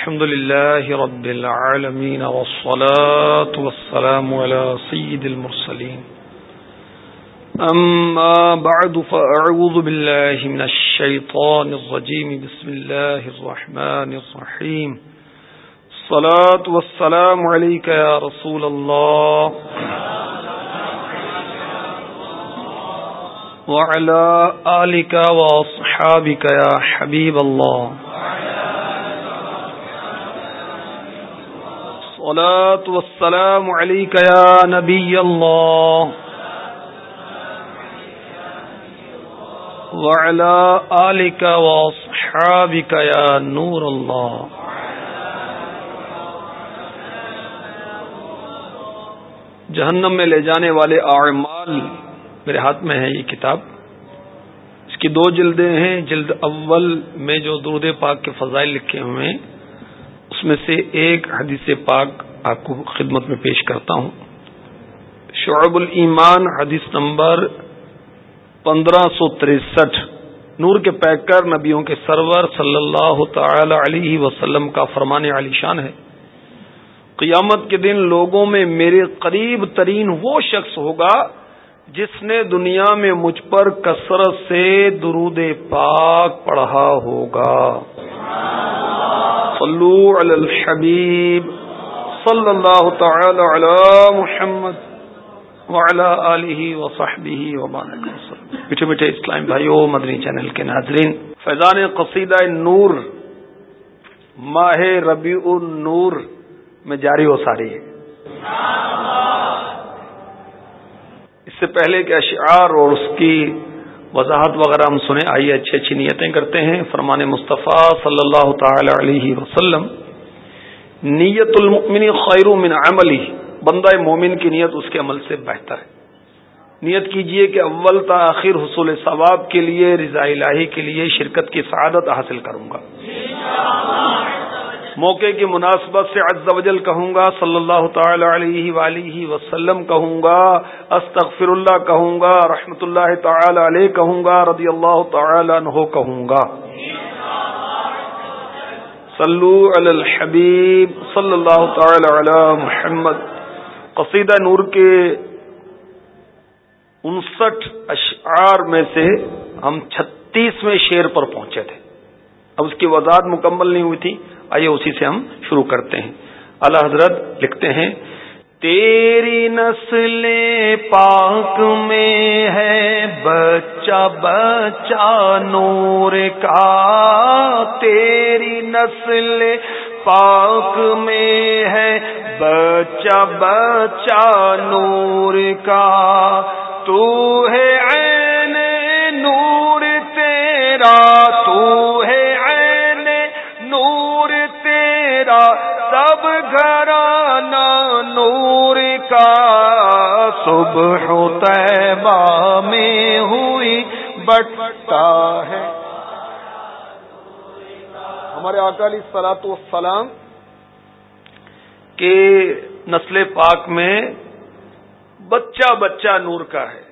الحمد لله رب العالمين والصلاة والسلام على سيد المرسلين. أما بعد، فأعوذ بالله من الشيطان الرجيم. بسم الله الرحمن الرحيم. الصلاة والسلام عليك يا رسول الله. وعلى آلك وأصحابك يا حبيب الله. الصلاة والسلام عليك يا نبي الله. وعلى آلك وأصحابك يا نور الله. جہنم میں لے جانے والے اعمال میرے ہاتھ میں ہے یہ کتاب. اس کی دو جلدیں ہیں، جلد اول میں جو درود پاک کے فضائل لکھے ہوئے ہیں اس میں سے ایک حدیث پاک آپ کو خدمت میں پیش کرتا ہوں۔ شعب الایمان حدیث نمبر پندرہ سو تریسٹھ۔ نور کے پیکر نبیوں کے سرور صلی اللہ تعالی علیہ وسلم کا فرمان علی شان ہے۔ قیامت کے دن لوگوں میں میرے قریب ترین وہ شخص ہوگا جس نے دنیا میں مجھ پر کثرت سے درود پاک پڑھا ہوگا۔ صلو علی الحبیب صلی اللہ تعالی علی محمد وعلی آلہ وصحبہ وبارک وسلم میٹھے میٹھے اسلام بھائیو، مدنی چینل کے ناظرین، فیضان قصیدہ نور، ماہ ربیع النور میں جاری ہو ساری۔ ہے اس سے پہلے کہ اشعار اور اس کی وضاحت وغیرہ ہم سنیں، آئیے اچھی اچھی نیتیں کرتے ہیں۔ فرمان مصطفیٰ صلی اللہ تعالی علیہ وسلم، نیت المؤمن خیر من عملی، بندہ مومن کی نیت اس کے عمل سے بہتر ہے۔ نیت کیجیے کہ اول تاخیر حصول ثواب کے لیے رضاء الہی کے لیے شرکت کی سعادت حاصل کروں گا۔ موقع کی مناسبت سے عز و جل کہوں گا، صلی اللہ تعالی علیہ وآلہ وسلم کہوں گا استغفر اللہ کہوں گا رحمت اللہ تعالی علیہ کہوں گا، رضی اللہ تعالی عنہ کہوں گا۔ صلو علی الحبیب، صلی اللہ تعالی علی محمد۔ قصیدہ نور کے انسٹھ اشعار میں سے ہم چھتیسویں شیر پر پہنچے تھے۔ اب اس کی وضاحت مکمل نہیں ہوئی تھی۔ آئیے اسی سے ہم شروع کرتے ہیں۔ اللہ حضرت لکھتے ہیں، تیری نسل پاک میں ہے، بچہ بچہ نور کا۔ تیری نسل پاک میں ہے، بچہ بچہ نور کا۔ تو ہے صبح طیبہ میں ہوئی بٹتا ہے۔ ہمارے اکالی سلاط والسلام کے نسل پاک میں بچہ بچہ نور کا ہے۔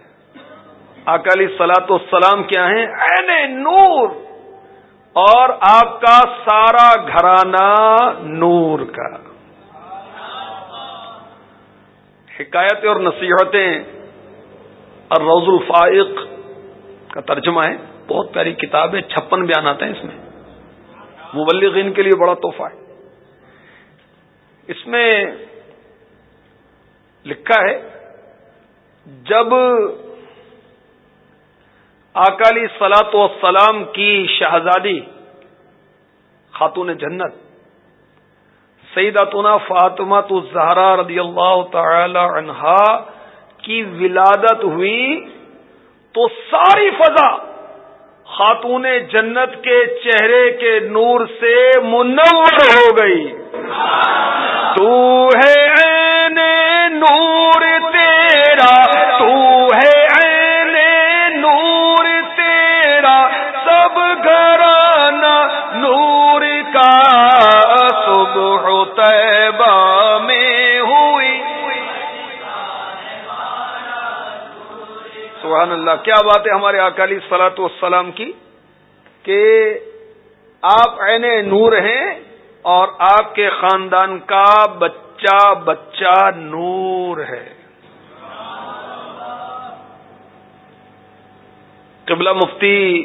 اکالی سلاط والسلام کیا ہیں؟ این نور۔ اور آپ کا سارا گھرانہ نور کا۔ حکایتیں اور نصیحتیں اور روز الفائق کا ترجمہ ہے۔ بہت پیاری کتاب ہے، چھپن بیان آتے ہیں اس میں۔ مبلغین کے لیے بڑا تحفہ ہے۔ اس میں لکھا ہے، جب اکالی سلاط و سلام کی شہزادی خاتون جنت سیدتنا فاطمہ تو زہرا رضی اللہ تعالی عنہا کی ولادت ہوئی تو ساری فضا خاتون جنت کے چہرے کے نور سے منور ہو گئی۔ تو ہے سبحان اللہ، کیا بات ہے ہمارے اکالی سلاط والسلام کی؟ کہ آپ عین نور ہیں اور آپ کے خاندان کا بچہ بچہ نور ہے۔ قبلہ مفتی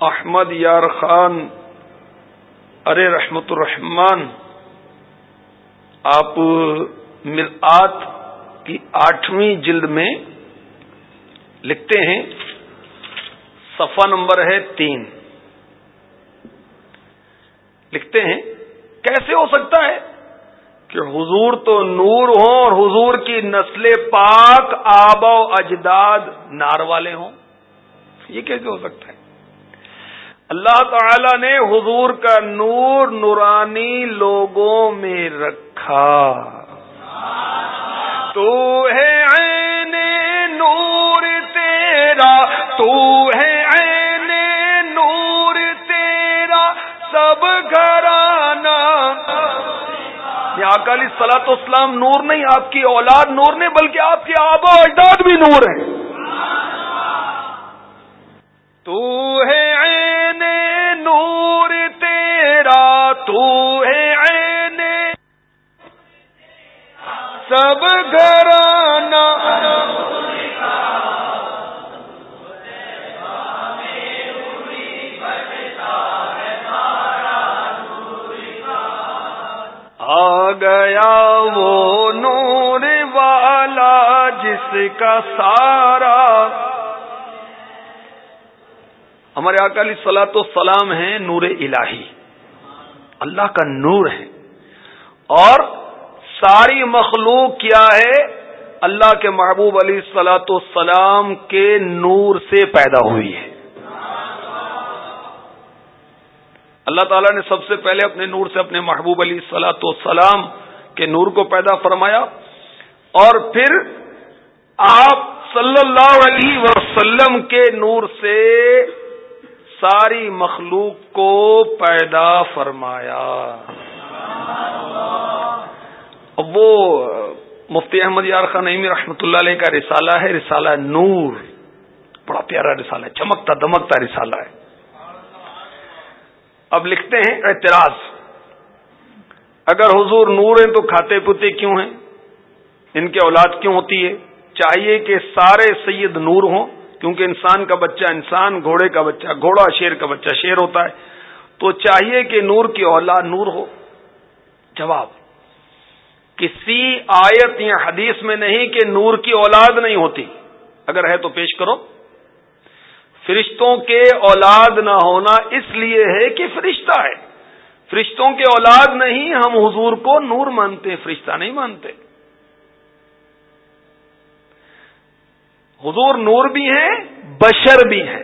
احمد یار خان، ارے رحمت الرحمان آپ ملآت کی آٹھویں جلد میں لکھتے ہیں، صفحہ نمبر ہے تین۔ لکھتے ہیں، کیسے ہو سکتا ہے کہ حضور تو نور ہوں اور حضور کی نسل پاک آب و اجداد نار والے ہوں؟ یہ کیسے ہو سکتا ہے؟ اللہ تعالی نے حضور کا نور نورانی لوگوں میں رکھا۔ تو ہے تو ہے عین نور تیرا، سب گھرانا اکالی سلاط اسلام نور نہیں آپ کی اولاد نور نہیں، بلکہ آپ کے آبا اجداد بھی نور ہیں۔ تو ہے عین نور تیرا، تو ہے عین سب گھرانا گیا وہ نور والا جس کا سارا ہمارے اکالی سلا تو سلام ہے نور الہی۔ اللہ کا نور ہے۔ اور ساری مخلوق کیا ہے؟ اللہ کے محبوب علی سلاۃ السلام کے نور سے پیدا ہوئی ہے۔ اللہ تعالیٰ نے سب سے پہلے اپنے نور سے اپنے محبوب علی سلاۃ والسلام کے نور کو پیدا فرمایا اور پھر آپ صلی اللہ علیہ وسلم کے نور سے ساری مخلوق کو پیدا فرمایا۔ وہ مفتی احمد یار خان نعمی رحمۃ اللہ علیہ کا رسالہ ہے، رسالہ نور۔ بڑا پیارا رسالہ ہے، چمکتا دمکتا رسالہ ہے۔ اب لکھتے ہیں اعتراض۔ اگر حضور نور ہیں تو کھاتے پیتے کیوں ہیں؟ ان کے اولاد کیوں ہوتی ہے؟ چاہیے کہ سارے سید نور ہوں، کیونکہ انسان کا بچہ انسان، گھوڑے کا بچہ گھوڑا، شیر کا بچہ شیر ہوتا ہے۔ تو چاہیے کہ نور کی اولاد نور ہو۔ جواب کسی آیت یا حدیث میں نہیں کہ نور کی اولاد نہیں ہوتی۔ اگر ہے تو پیش کرو۔ فرشتوں کے اولاد نہ ہونا اس لیے ہے کہ فرشتہ ہے۔ فرشتوں کے اولاد نہیں، ہم حضور کو نور مانتے، فرشتہ نہیں مانتے۔ حضور نور بھی ہیں، بشر بھی ہیں۔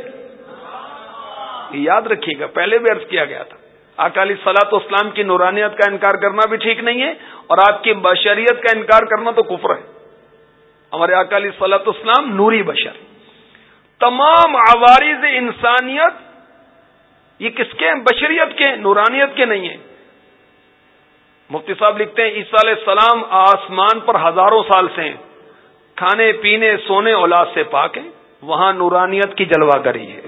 یاد رکھیے گا، پہلے بھی عرض کیا گیا تھا۔ اکالی سلاط اسلام کی نورانیت کا انکار کرنا بھی ٹھیک نہیں ہے، اور آپ کی بشریت کا انکار کرنا تو کفر ہے۔ ہمارے اکالی سلاط اسلام نوری بشر۔ تمام عوارض انسانیت یہ کس کے ہیں؟ بشریت کے نورانیت کے نہیں ہیں۔ مفتی صاحب لکھتے ہیں، عیسیٰ علیہ السلام آسمان پر ہزاروں سال سے ہیں۔ کھانے، پینے، سونے، اولاد سے پاک ہیں۔ وہاں نورانیت کی جلوہ گری ہے۔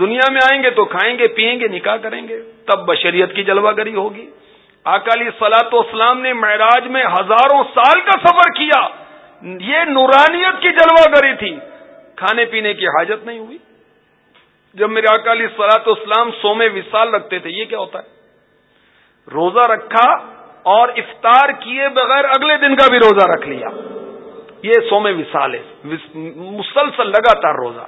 دنیا میں آئیں گے تو کھائیں گے پیئیں گے، نکاح کریں گے۔ تب بشریت کی جلوہ گری ہوگی۔ اکالی سلاط اسلام نے معراج میں ہزاروں سال کا سفر کیا۔ یہ نورانیت کی جلوہ گری تھی۔ کھانے، پینے کی حاجت نہیں ہوئی۔ جب میرے اکالی سلاط اسلام سومے وصال رکھتے تھے یہ کیا ہوتا ہے؟ روزہ رکھا اور افطار کیے بغیر اگلے دن کا بھی روزہ رکھ لیا۔ یہ سوم وصال ہے۔ مسلسل لگاتار روزہ۔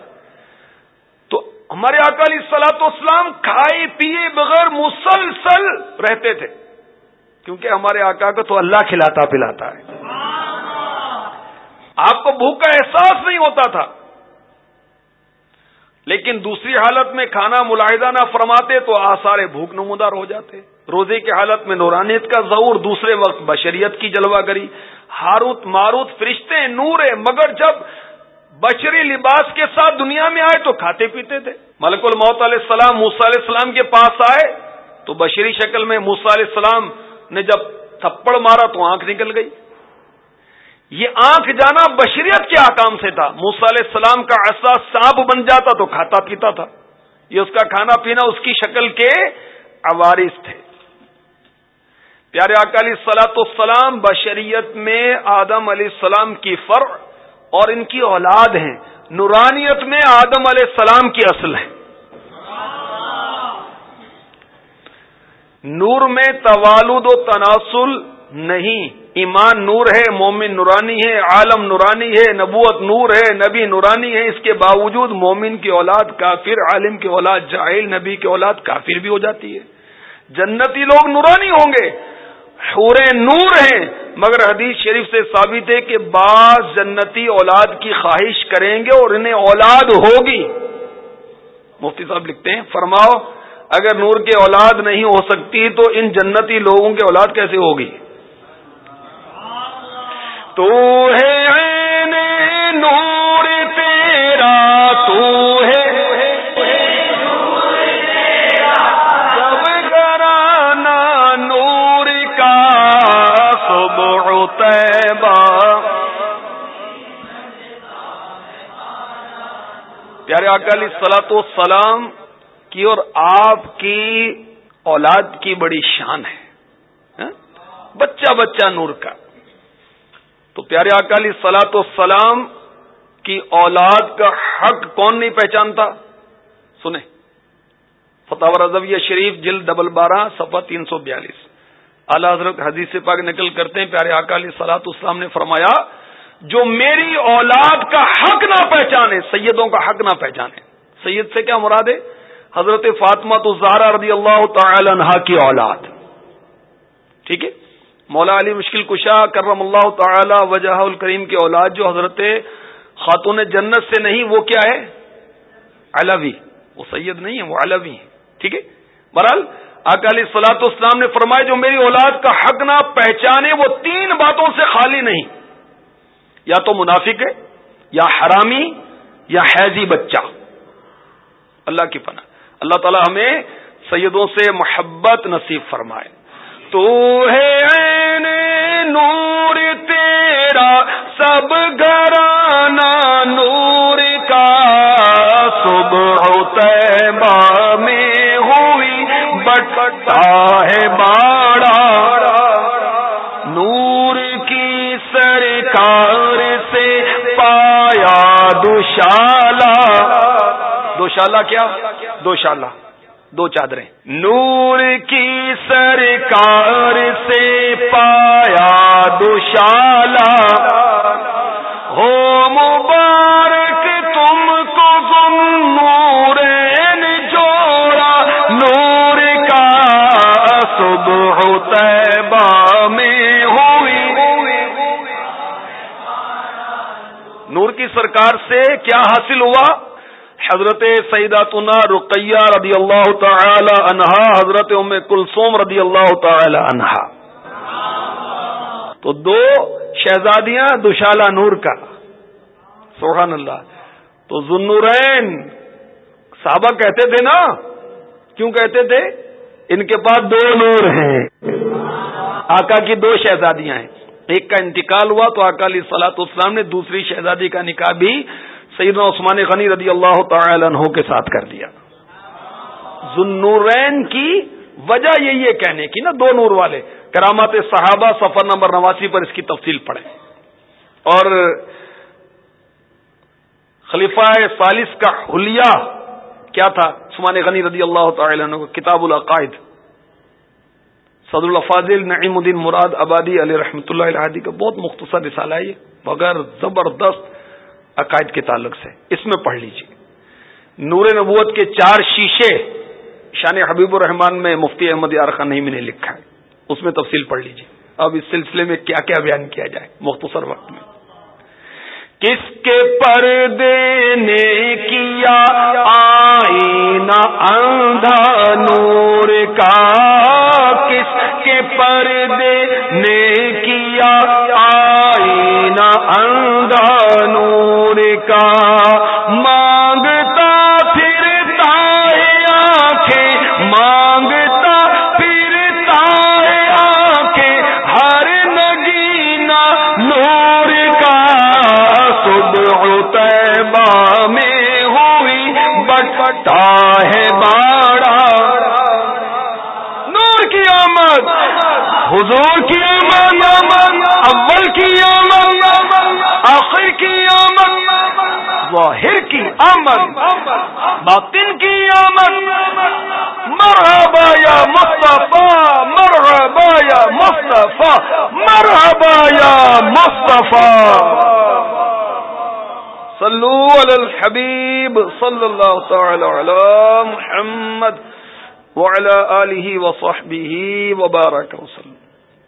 تو ہمارے اکالی سلاط اسلام کھائے پیے بغیر مسلسل رہتے تھے۔ کیونکہ ہمارے آقا کو تو اللہ کھلاتا پلاتا ہے۔ آپ کو بھوک کا احساس نہیں ہوتا تھا۔ لیکن دوسری حالت میں کھانا ملاحدہ نہ فرماتے تو آثار بھوک نمودار ہو جاتے۔ روزے کی حالت میں نورانیت کا ضرور دوسرے وقت بشریت کی جلوہ گری۔ ہاروت ماروت فرشتے نور مگر جب بشری لباس کے ساتھ دنیا میں آئے تو کھاتے پیتے تھے۔ ملک الموت علیہ السلام موسا علیہ السلام کے پاس آئے تو بشری شکل میں موسا علیہ السلام نے جب تھپڑ مارا تو آنکھ نکل گئی۔ یہ آنکھ جانا بشریت کے آکام سے تھا۔ موسا علیہ السلام کا ایسا سانپ بن جاتا تو کھاتا پیتا تھا۔ یہ اس کا کھانا پینا اس کی شکل کے عوارث تھے۔ پیارے اکالی سلاۃ السلام بشریت میں آدم علیہ السلام کی فرع اور ان کی اولاد ہیں۔ نورانیت میں آدم علیہ السلام کی اصل ہے نور میں توالد و تناسل نہیں۔ ایمان نور ہے، مومن نورانی ہے، عالم نورانی ہے، نبوت نور ہے، نبی نورانی ہے، اس کے باوجود مومن کی اولاد کافر، عالم کی اولاد جاہل، نبی کی اولاد کافر بھی ہو جاتی ہے۔ جنتی لوگ نورانی ہوں گے۔ حورے نور ہیں۔ مگر حدیث شریف سے ثابت ہے کہ بعض جنتی اولاد کی خواہش کریں گے اور انہیں اولاد ہوگی۔ مفتی صاحب لکھتے ہیں، فرماؤ، اگر نور کی اولاد نہیں ہو سکتی تو ان جنتی لوگوں کی اولاد کیسے ہوگی؟ تو ہے نور تیرا، تو ہے سب کرانا نور کا سب پیارے اکالی سلا تو سلام کی اور آپ کی اولاد کی بڑی شان ہے ہاں؟ بچہ بچہ نور کا۔ تو پیارے اکالی سلاط و سلام کی اولاد کا حق کون نہیں پہچانتا؟ سنیں۔ فتح رضویہ شریف جلد ڈبل بارہ سفا تین سو بیالیس۔ اعلی حضرت حدیث سے پاک نقل کرتے ہیں، پیارے اکالی سلاط اسلام نے فرمایا، جو میری اولاد کا حق نہ پہچانے، سیدوں کا حق نہ پہچانے۔ سید سے کیا مراد ہے؟ حضرت فاطمہ تو زہرا رضی اللہ تعالی عنہا کی اولاد۔ ٹھیک ہے؟ مولا علی مشکل کشا کرم اللہ تعالی وجہ الکریم کی اولاد جو حضرت خاتون جنت سے نہیں، وہ کیا ہے؟ علوی۔ وہ سید نہیں ہے وہ علوی ٹھیک ہے؟ برحال اکالی سلاط اسلام نے فرمایا، جو میری اولاد کا حق نہ پہچانے، وہ تین باتوں سے خالی نہیں۔ یا تو منافق ہے، یا حرامی، یا حیضی بچہ۔ اللہ کی پناہ۔ اللہ تعالی ہمیں سیدوں سے محبت نصیب فرمائے۔ تو ہے سب گرانا نور کا صبح تیبا میں ہوئی بٹتا ہے باڑا۔ نور کی سرکار سے پایا دوشالا دوشالا کیا؟ دوشالا دو چادریں۔ نور کی سرکار سے پایا دوشالا ہو مبارک تم کو تم نور جوڑا، نور کا صبح تیبا میں ہوئی۔ نور کی سرکار سے کیا حاصل ہوا؟ حضرت سیداتنا رقیہ رضی اللہ تعالی عنہا، حضرت ام کلثوم رضی اللہ تعالی عنہا۔ تو دو شہزادیاں دشالہ نور کا۔ سبحان اللہ۔ تو ذنورین صحابہ کہتے تھے نا؟ کیوں کہتے تھے؟ ان کے پاس دو نور ہیں۔ آقا کی دو شہزادیاں ہیں۔ ایک کا انتقال ہوا تو اکالی سلاط اسلام نے دوسری شہزادی کا نکاح بھی سیدنا عثمان غنی رضی اللہ تعالی عنہ کے ساتھ کر دیا۔ ذنورین کی وجہ یہی ہے کہنے کی نا، دو نور والے۔ کرامات صحابہ سفر نمبر نواسی پر اس کی تفصیل پڑھیں۔ اور خلیفہ سالس کا حلیہ کیا تھا؟ عثمان غنی رضی اللہ تعالی عنہ کتاب العقائد۔ صدر الفاظل نعیم الدین مراد آبادی علیہ رحمۃ اللہ الحادی کا بہت مختصر رسالہ ہے مگر زبردست عقائد کے تعلق سے۔ اس میں پڑھ لیجیے نور نبوت کے چار شیشے شان حبیب الرحمان میں مفتی احمد یارخان نہیں میں نے لکھا ہے۔ اس میں تفصیل پڑھ لیجیے اب اس سلسلے میں کیا کیا بیان کیا جائے مختصر وقت میں۔ کس کے پردے نے کیا آئینہ اندھا نور کا؟ کس کے پردے نے کیا آئینہ حضور کی آمد، اول کی آمد، آخر کی آمد، ظاہر کی آمد، باطن کی آمد، مرحبا یا مصطفیٰ، مرحبا یا مصطفیٰ، مرحبا یا مصطفیٰ۔ صلو علی الحبیب صلی اللہ تعالی علی محمد وعلى آله وصحبه وبارك وسلم۔